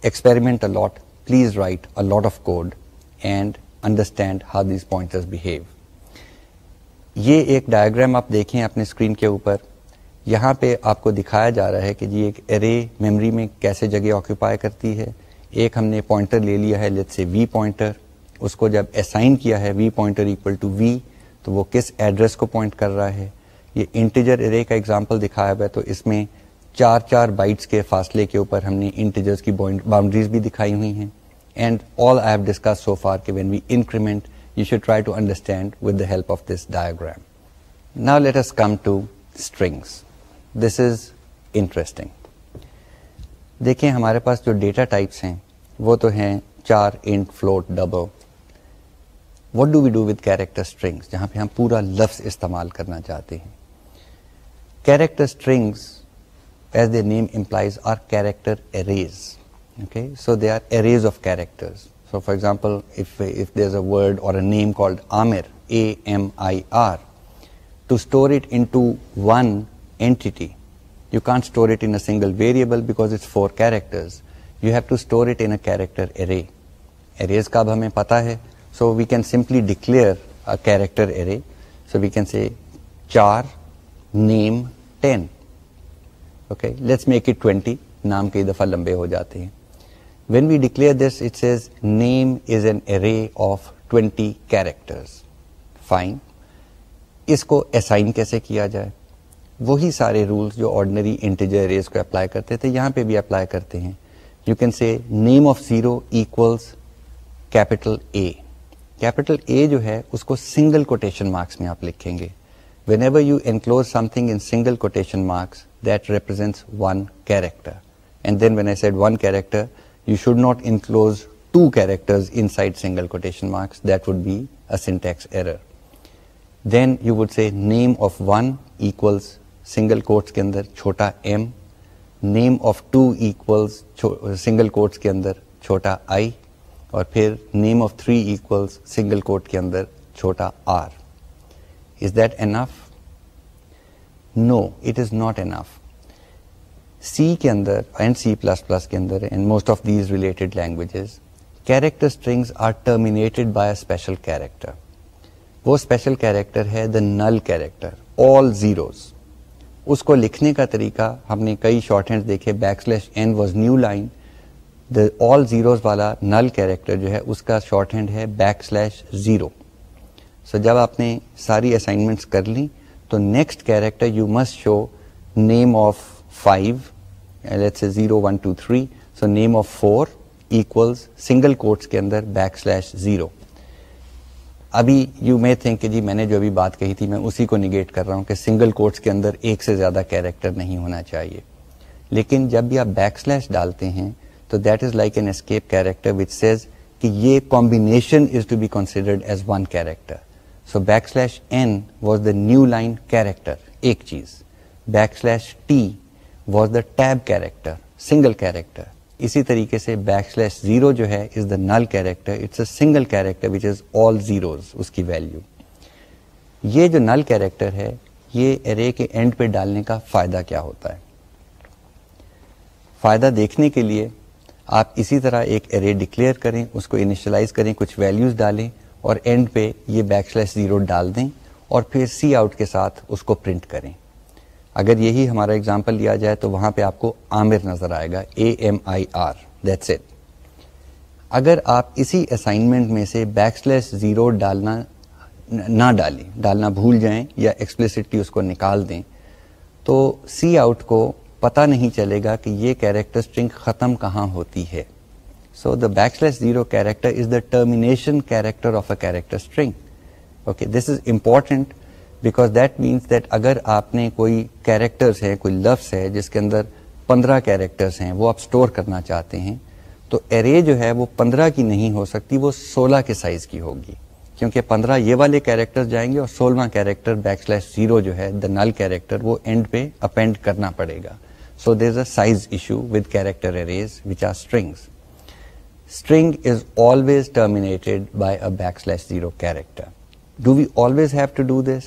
[SPEAKER 1] experiment a lot a lot please write of code understand how these pointers behave یہ ایک ڈائگرام آپ دیکھیں اپنے اسکرین کے اوپر یہاں پہ آپ کو دکھایا جا رہا ہے کہ جی ایک ارے میموری میں کیسے جگہ آکوپائی کرتی ہے ایک ہم نے پوائنٹر لے لیا ہے لیٹ سے وی پوائنٹر اس کو جب اسائن کیا ہے وی پوائنٹر ٹو وی تو وہ کس ایڈریس کو پوائنٹ کر رہا ہے یہ انٹیجر ارے کا اگزامپل دکھایا ہوا ہے تو اس میں چار چار بائٹس کے فاصلے کے اوپر ہم نے کی باؤنڈریز بھی دکھائی ہوئی ہیں and all I have discussed so far کہ when we increment you should try to understand with the help of this diagram now let's come to strings this is interesting دیکھیں ہمارے پاس جو ڈیٹا ٹائپس ہیں وہ تو ہیں char int float double what do we do with character strings جہاں پہ ہم پورا لفظ استعمال کرنا چاہتے ہیں character strings as the name implies are character arrays okay so they are arrays of characters so for example if if there a word or a name called Aamir A M I R to store it aunty you can store it in single variable because four characters you have to store it in character array arrays کا اب ہمیں پتہ ہے so we can simply declare a character array so we can say char name ten okay let's make twenty نام کئی دفعہ لمبے ہو جاتے ہیں وین وی ڈکلیئر کیسے کیا جائے وہی سارے رول جو آرڈنری کو اپلائی کرتے تھے یہاں پہ بھی اپلائی کرتے ہیں you can see name of zero capital capital جو ہے اس کو سنگل کوٹیشن مارکس میں آپ لکھیں گے whenever you enclose single character you should not enclose two character marks that would be a syntax error then you would see name of one equals single quotes کے اندر چھوٹا M name of two equals single quotes کے اندر چھوٹا آئی اور پھر نیم آف تھری ایک سنگل کوٹ کے اندر چھوٹا R is that enough no it is not enough C کے اندر اینڈ سی پلس پلس کے اندر and most of these related languages character are terminated by a special character وہ اسپیشل کیریکٹر ہے the null character all zeros اس کو لکھنے کا طریقہ ہم نے کئی شارٹ ہینڈ دیکھے backslash n was new line the all zeros والا نل کیریکٹر جو ہے اس کا شارٹ ہینڈ ہے بیک سلیش زیرو سو جب آپ نے ساری اسائنمنٹس کر لی تو next character you must show name of 5 let's say 0 1 2 so name of 4 equals single quotes ke andar backslash 0 ابھی یو مے تھنک کہ جی میں نے جو ابھی بات کہی تھی میں اسی کو نگیٹ کر رہا ہوں کہ سنگل کوٹس کے اندر ایک سے زیادہ کیریکٹر نہیں ہونا چاہیے لیکن جب بھی آپ بیک سلیش ڈالتے ہیں تو that is like an escape character which says کہ یہ combination is to be considered as one character so backslash n was the new line character ایک چیز backslash T was the tab character single character اسی طریقے سے بیک سلیش زیرو جو ہے is the null character character it's a single which is all zeros اس کی ویلو یہ جو نل کیریکٹر ہے یہ ارے کے اینڈ پہ ڈالنے کا فائدہ کیا ہوتا ہے فائدہ دیکھنے کے لیے آپ اسی طرح ایک ارے ڈکلیئر کریں اس کو انیشلائز کریں کچھ ویلوز ڈالیں اور اینڈ پہ یہ بیک سلیش زیرو ڈال دیں اور پھر سی آؤٹ کے ساتھ اس کو پرنٹ کریں اگر یہی ہمارا اگزامپل لیا جائے تو وہاں پہ آپ کو عامر نظر آئے گا A M I R that it اگر آپ اسی اسائنمنٹ میں سے بیک سلیس زیرو ڈالنا نہ ڈالیں ڈالنا بھول جائیں یا ایکسپلسٹلی اس کو نکال دیں تو سی آؤٹ کو پتا نہیں چلے گا کہ یہ کیریکٹر اسٹرنگ ختم کہاں ہوتی ہے so the backslash zero character is the termination character of a character string okay this is important because that means that اگر آپ نے کوئی کیریکٹرس ہے کوئی لفظ ہے جس کے اندر پندرہ کیریکٹرس ہیں وہ آپ اسٹور کرنا چاہتے ہیں تو ایرے جو ہے وہ پندرہ کی نہیں ہو سکتی وہ سولہ کے سائز کی ہوگی کیونکہ پندرہ یہ والے کیریکٹر جائیں گے اور سولہ کیریکٹر بیک سلیش زیرو جو ہے دا نل کیریکٹر وہ اینڈ پہ اپینڈ کرنا پڑے گا so is a size issue with character arrays which are strings string is always terminated by a backslash zero character do we always have to do this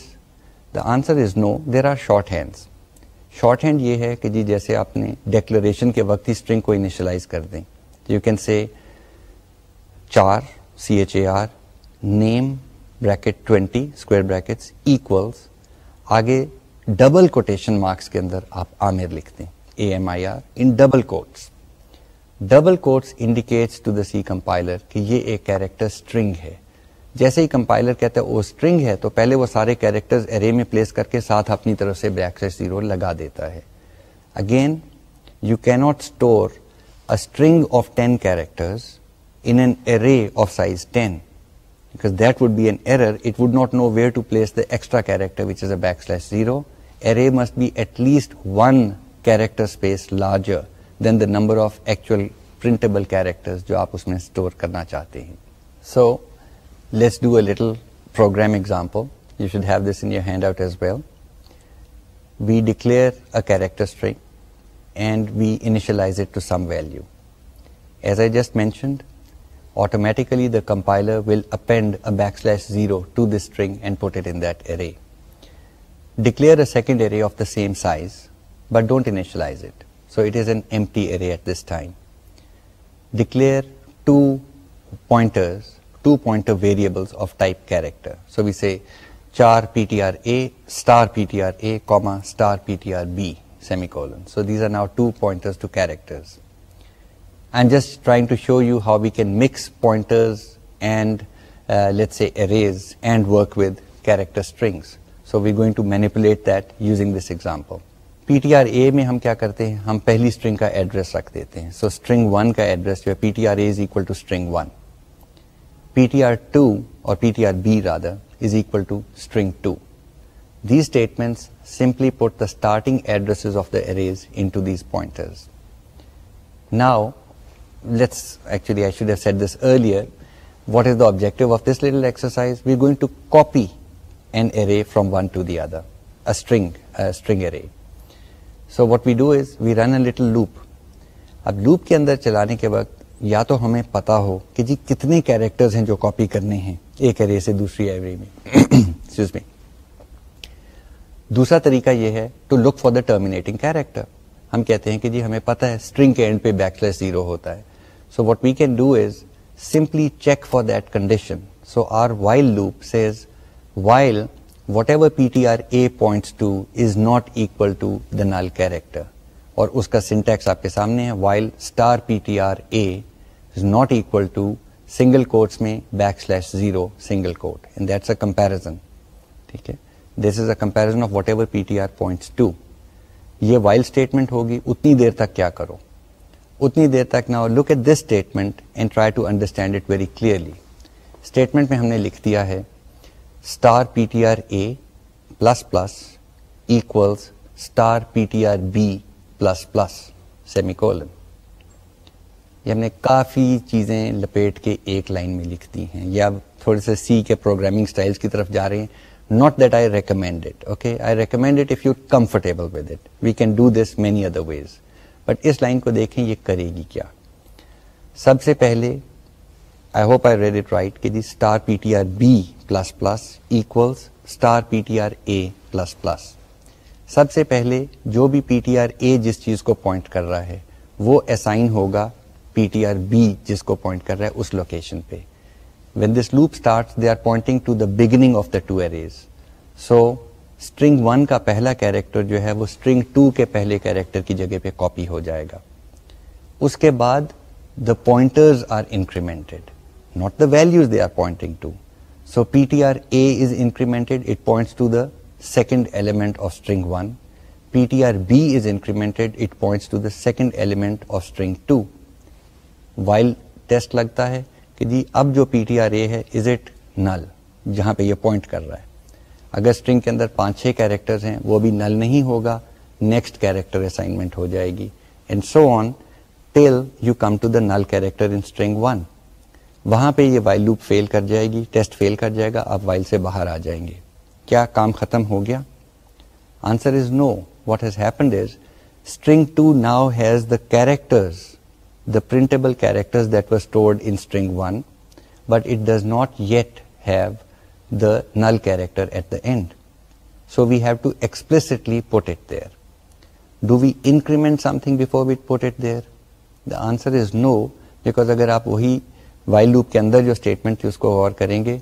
[SPEAKER 1] the answer is no there are shorthands shorthand یہ ہے کہ جی جیسے آپ نے ڈیکلریشن کے وقت ہی اسٹرنگ کو انیشلائز کر دیں you can see char C H A R name bracket twenty square brackets equals آگے ڈبل کوٹیشن مارکس کے اندر آپ کوٹس لکھتے ہیں indicates to the C compiler کہ یہ ایک کیریکٹر اسٹرنگ ہے جیسے ہی کمپائلر کہتا ہے وہ اسٹرنگ ہے تو پہلے وہ سارے کیریکٹرز ارے میں پلیس کر کے ساتھ اپنی طرف سے بریکس زیرو لگا دیتا ہے again you cannot store a string of ten characters in an array of size ten because that would be an error it would not know where to place the extra character which is a backslash zero array must be at least one character space larger than the number of actual printable characters جو آپ اس میں اسٹور کرنا چاہتے ہیں so so, Let's do a little program example. You should have this in your handout as well. We declare a character string and we initialize it to some value. As I just mentioned, automatically the compiler will append a \0 to this string and put it in that array. Declare a second array of the same size, but don't initialize it. So it is an empty array at this time. Declare two pointers P T R A میں ہم کیا کرتے ہیں ہم پہلی اسٹرنگ کا ایڈریس رکھ دیتے ہیں سو اسٹرنگ ون کا ایڈریس جو ہے P T R A is equal to string one P T R two اور P T R B will simply put داٹن what is the object of this لکسائز we going run a little loop اب لوپ کے اندر چلانے کے وقت یا تو ہمیں پتا ہو کہ جی کتنے کیریکٹرز ہیں جو کاپی کرنے ہیں ایک ایرے سے دوسری ایرے میں دوسرا طریقہ یہ ہے to look for the terminating character ہم کہتے ہیں کہ جی ہمیں پتا ہے اسٹرنگ کے اینڈ پہ بیک لیس زیرو ہوتا ہے so what we can do is simply check for that condition so our while loop says while whatever P T R A point to is not equal to the null character اور اس کا سنٹیکس آپ کے سامنے ہے while star P T R A not equal single quotes میں backslash zero single quote that's a comparison ٹھیک ہے this is a comparison of whatever P T R point to یہ وائل اسٹیٹمنٹ ہوگی اتنی دیر تک کیا کرو اتنی دیر تک نہ look at this statement and try to understand it very clearly statement میں ہم نے لکھ دیا ہے star P T R A plus plus equals star P T R B plus plus semicolon یہ ہم نے کافی چیزیں لپیٹ کے ایک لائن میں لکھ دی ہیں یا تھوڑے سے سی کے پروگرامنگ اسٹائلس کی طرف جا رہے ہیں not that I recommend it okay I recommend it if you comfortable with it we can do this many other ways but us line کو دیکھیں یہ کرے گی کیا سب سے پہلے I hope I read it right کہ the star P T R B plus plus equals star P T R A plus plus سب سے پہلے جو بھی پی ٹی آر اے جس چیز کو پوائنٹ کر رہا ہے وہ اسائن ہوگا پی ٹی آر بی جس کو پوائنٹ کر رہا ہے اس لوکیشن پہ when this loop start they are pointing to to the the beginning of so string one کا پہلا کیریکٹر جو ہے وہ اسٹرنگ ٹو ٹو ٹو کے کے پہلے کیریکٹر کی جگہ پہ کاپی ہو جائے گا اس بعد the the the pointers are are are incremented incremented not values they pointing so P T A is it points second element of string one P T R B is incremented it points to the second element of string two while test لگتا ہے کہ جی اب جو پی ٹی آر اے ہے از اٹ نل جہاں پہ یہ پوائنٹ کر رہا ہے اگر اسٹرنگ کے اندر پانچ چھ کیریکٹر وہ بھی نل نہیں ہوگا نیکسٹ کیریکٹر کیریکٹر اسائنمنٹ ہو جائے گی and so on you come to the null in string one وہاں پہ یہ وائل لوپ فیل کر جائے گی ٹیسٹ فیل کر جائے گا آپ وائل سے باہر آ جائیں گے کیا کام ختم ہو گیا answer is no what has happened is string two now has the characters the printable characters that were stored in string 1 but it does not yet have the null character at the end so we have to explicitly put it there do we increment something before we put it there the answer is no because agar aap wahi while loop ke andar jo statement thi usko gaur karenge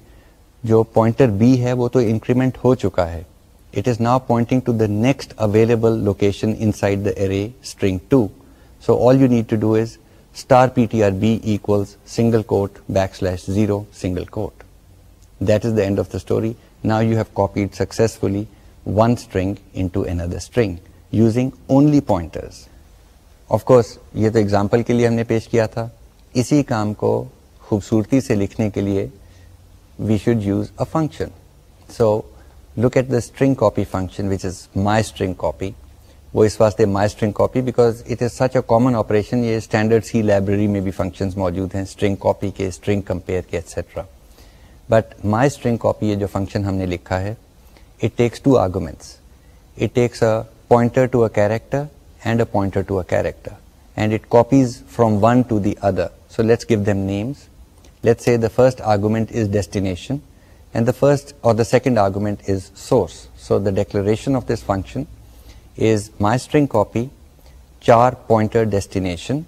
[SPEAKER 1] جو پوائنٹر بی ہے وہ تو انکریمنٹ ہو چکا ہے it is now pointing to the next available location inside the array string two so all you need to do is star P T R B equal single quote backslash zero single quote that is the end of the story now you have copied successfully one string into another using only pointers of course یہ تو ایگزامپل کے لیے ہم نے پیش کیا تھا اسی کام کو خوبصورتی سے لکھنے کے لیے we should use a function so look at the string copy function which is my string copy وہ اس واسطے my string copy because it is such a common operation یہ اسٹینڈرڈ سی لائبریری میں بھی فنکشنز موجود ہیں اسٹرنگ کاپی کے اسٹرنگ کمپیئر کے etcetera but my string copy یہ جو فنکشن ہم نے لکھا ہے it takes two arguments character and a pointer to a character and it copies from one to the other so let's give them names let's a the first argument is destination and the first or the second argument is source so the declaration of this function my string copy char pointer destination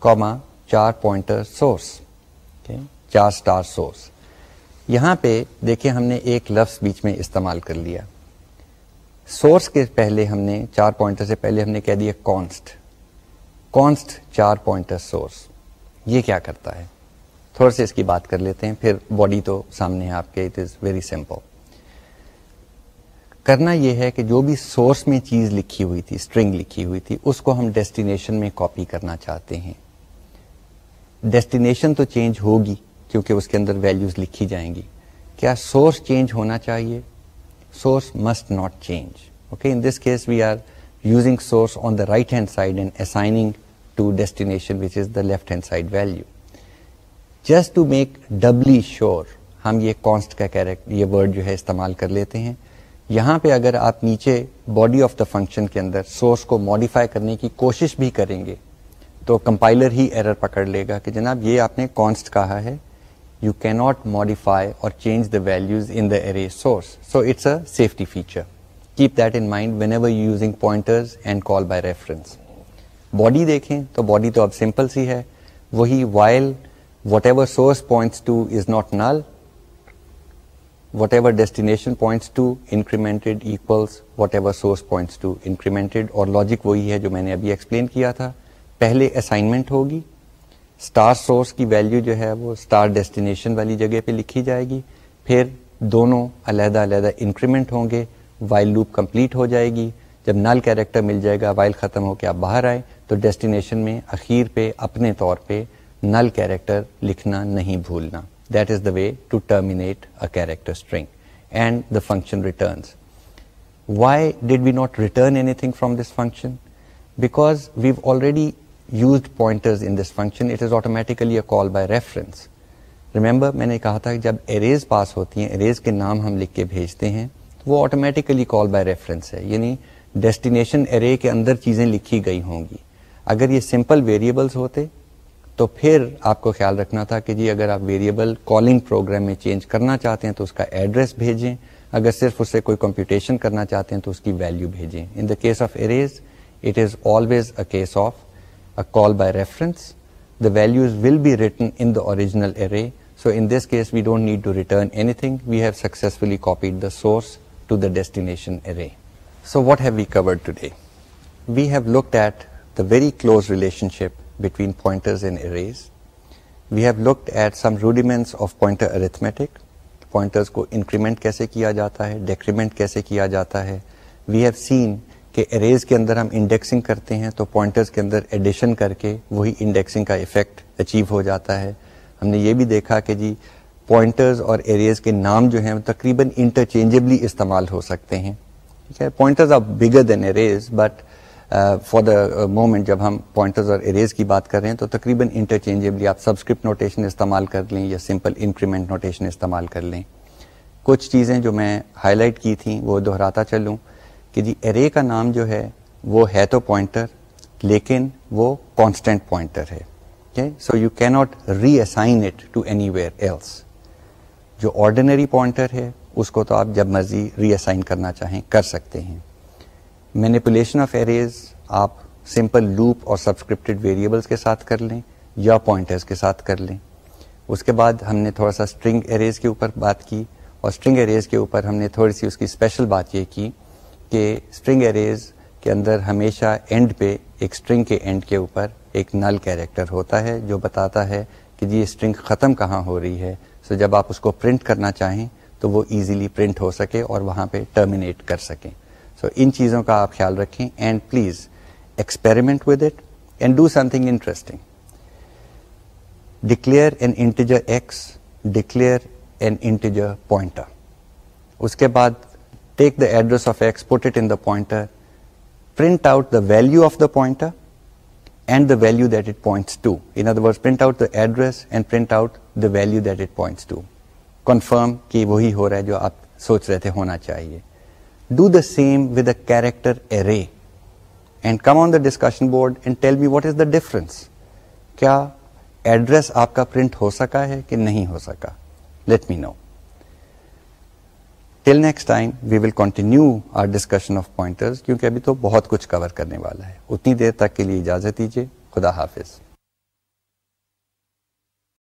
[SPEAKER 1] comma char pointer char star source یہاں پہ دیکھیں ہم نے ایک لفظ بیچ میں استعمال کر لیا سورس کے پہلے ہم نے چار پوائنٹر سے پہلے ہم نے کہہ دیا const const char pointer source یہ کیا کرتا ہے تھوڑا سے اس کی بات کر لیتے ہیں پھر باڈی تو سامنے ہے آپ کے اٹ از ویری سمپل کرنا یہ ہے کہ جو بھی سورس میں چیز لکھی ہوئی تھی اسٹرنگ لکھی ہوئی تھی اس کو ہم ڈیسٹینیشن میں کاپی کرنا چاہتے ہیں ڈیسٹینیشن تو چینج ہوگی کیونکہ اس کے اندر ویلیوز لکھی جائیں گی کیا سورس چینج ہونا چاہیے source must not change okay in this case we are using source on the right hand side and assigning to destination which is the left hand side value just to make doubly sure ہم یہ کانسٹ کا کیریکٹر یہ ورڈ جو ہے استعمال کر لیتے ہیں یہاں پہ اگر آپ نیچے باڈی آف دا فنکشن کے اندر سورس کو ماڈیفائی کرنے کی کوشش بھی کریں گے تو کمپائلر ہی ایرر پکڑ لے گا کہ جناب یہ آپ نے کانسٹ کہا ہے you cannot modify or change the values in the array source so it's a safety feature keep that in mind whenever using pointers and call by reference body دیکھیں تو باڈی تو اب سمپل سی ہے وہی while whatever source points to is not null whatever destination points to incremented equals whatever source points to incremented اور لاجک وہی ہے جو میں نے ابھی ایکسپلین کیا تھا پہلے اسائنمنٹ ہوگی اسٹار سورس کی ویلیو جو ہے وہ اسٹار ڈیسٹینیشن والی جگہ پہ لکھی جائے گی پھر دونوں علیحدہ علیحدہ انکریمنٹ ہوں گے وائل لوپ کمپلیٹ ہو جائے گی جب نل کیریکٹر مل جائے گا وائل ختم ہو کے آپ باہر آئیں تو ڈیسٹینیشن میں اخیر پہ اپنے طور پہ نل کیریکٹر لکھنا نہیں بھولنا that is the way to terminate a character string and the function returns why did we not return anything from this function because we've already used pointers in this function it is automatically a call by reference remember میں نے کہا تھا جب اریز پاس ہوتی ہیں اریز کے نام ہم لکھ کے بھیجتے ہیں وہ آٹومیٹکلی کال بائی ریفرنس ہے یعنی ڈیسٹینیشن اری کے اندر چیزیں لکھی گئی ہوں گی اگر یہ سمپل ویریبلس ہوتے تو پھر آپ کو خیال رکھنا تھا کہ جی اگر آپ ویریبل کالنگ پروگرام میں چینج کرنا چاہتے ہیں تو اس کا ایڈریس بھیجیں اگر صرف اس سے کوئی کمپیوٹیشن کرنا چاہتے ہیں تو اس کی ویلیو بھیجیں in the case of arrays it is always a case of a call by reference the values will be written in the original array so in this case we don't need to return anything we have successfully copied the source to the destination array so what have we covered today we have looked at the very close relation between pointers and arrays we have looked at after arithmetic pointers کو انکریمنٹ کیسے کیا جاتا ہے کیسے کیا جاتا ہے وی ہیو سین کہ اریز کے اندر ہم انڈیکسنگ کرتے ہیں تو پوائنٹرس کے اندر ایڈیشن کر کے وہی انڈیکسنگ کا افیکٹ اچیو ہو جاتا ہے ہم نے یہ بھی دیکھا کہ جی پوائنٹرز اور ایریز کے نام جو ہیں تقریباً انٹرچینجبلی استعمال ہو سکتے ہیں ٹھیک ہے pointers are bigger than arrays but for the moment جب ہم پوائنٹرز اور اریز کی بات کر رہے ہیں تو تقریباً انٹرچینجیبلی آپ سبسکرپٹ نوٹیشن استعمال کر لیں یا سمپل انکریمنٹ نوٹیشن استعمال کر لیں کچھ چیزیں جو میں ہائی لائٹ کی تھیں وہ دہراتا چلوں کہ جی ارے کا نام جو ہے وہ ہے تو پوائنٹر لیکن وہ کانسٹنٹ پوائنٹر ہے so you not reassign it to anywhere else جو آرڈینری پوائنٹر ہے اس کو تو آپ جب مرضی ری اسائن کرنا چاہیں کر سکتے ہیں مینیپولیشن آف ایریز آپ سمپل لوپ اور سبسکرپٹیڈ ویریبلس کے ساتھ کر لیں یا پوائنٹرز کے ساتھ کر لیں اس کے بعد ہم نے تھوڑا سا اسٹرنگ ایریز کے اوپر بات کی اور اسٹرنگ ایریز کے اوپر ہم نے تھوڑی سی اس کی اسپیشل بات یہ کی کہ اسٹرنگ ایریز کے اندر ہمیشہ اینڈ پہ ایک اسٹرنگ کے اینڈ کے اوپر ایک نل کیریکٹر ہوتا ہے جو بتاتا ہے کہ جی اسٹرنگ ختم کہاں ہو رہی ہے سو جب آپ اس کو پرنٹ کرنا چاہیں تو وہ ایزیلی پرنٹ ہو سکے اور وہاں پہ ٹرمینیٹ کر سکیں سو ان چیزوں کا آپ خیال رکھیں and please experiment with it and do something interesting declare an an integer integer X declare pointer اس کے بعد take the the address of X put it in pointer print out the value of the pointer and the value دائنٹ print out address print out the value this to confirm کہ وہی ہو رہا ہے جو آپ سوچ رہے تھے ہونا چاہیے do the same with character array and come on the discussion board be what is the difference کیا ایڈریس آپ کا پرنٹ ہو سکا ہے کہ نہیں ہو سکا let me know till next time we will continue our discussion of pointers کیونکہ ابھی تو بہت کچھ کور کرنے والا ہے اتنی دیر تک کے لیے اجازت دیجیے خدا حافظ